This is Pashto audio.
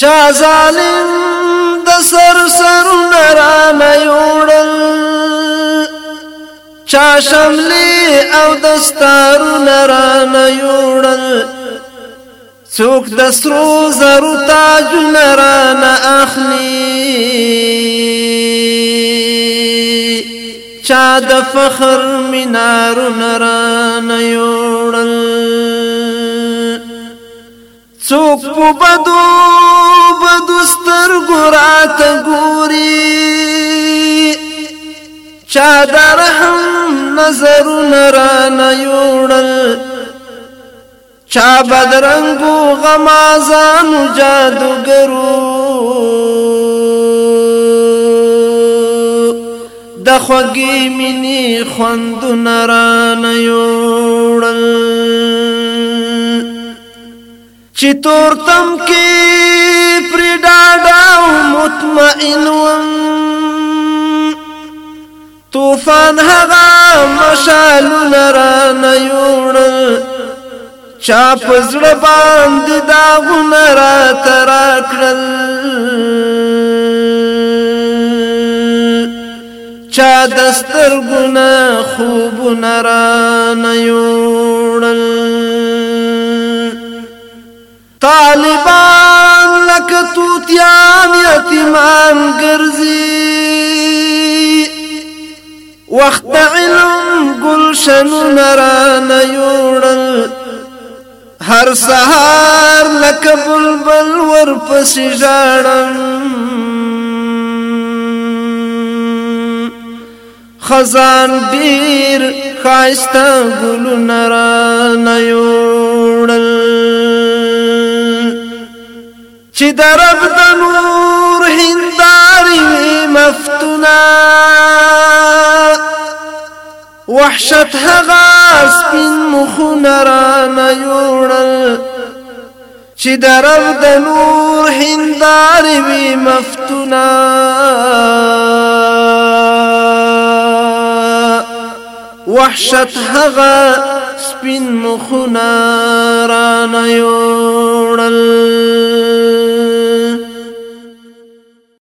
چا ظالم د سر سر نرا میوړل چا شملی او دستار نرا میوړل څوک د سرو زرو تاج نرا نه اخلي چا د فخر منار نرا څوک په بدو بدو سترګو راته ګوري چا د رحم نظرونه رانه یوړل چا بدرنګو غمازانو جادوګرو د خوږې مینې خوندونه رانه یوړل چې تورتم کې پر ډاډا مطمئن وم طوفان هغه مشالو نرا نه یوړل چا پزړه باندې دا غنرا ترا کړل چا دستر ګنا خوب نرا نه یوړل قرآن گرزی وقت علم گلشن نران یوڑل هر سهار لکه بلبل ور پسې ژاړم خزان ډیر خاسته ګلونه را نه یوړل چې درب د نور هنداري مفتونا وحشت غاس بن مخون رانا یوڑل چی درب دنور هنداري مفتونا وحشت هغا بن مخون رانا یوڑل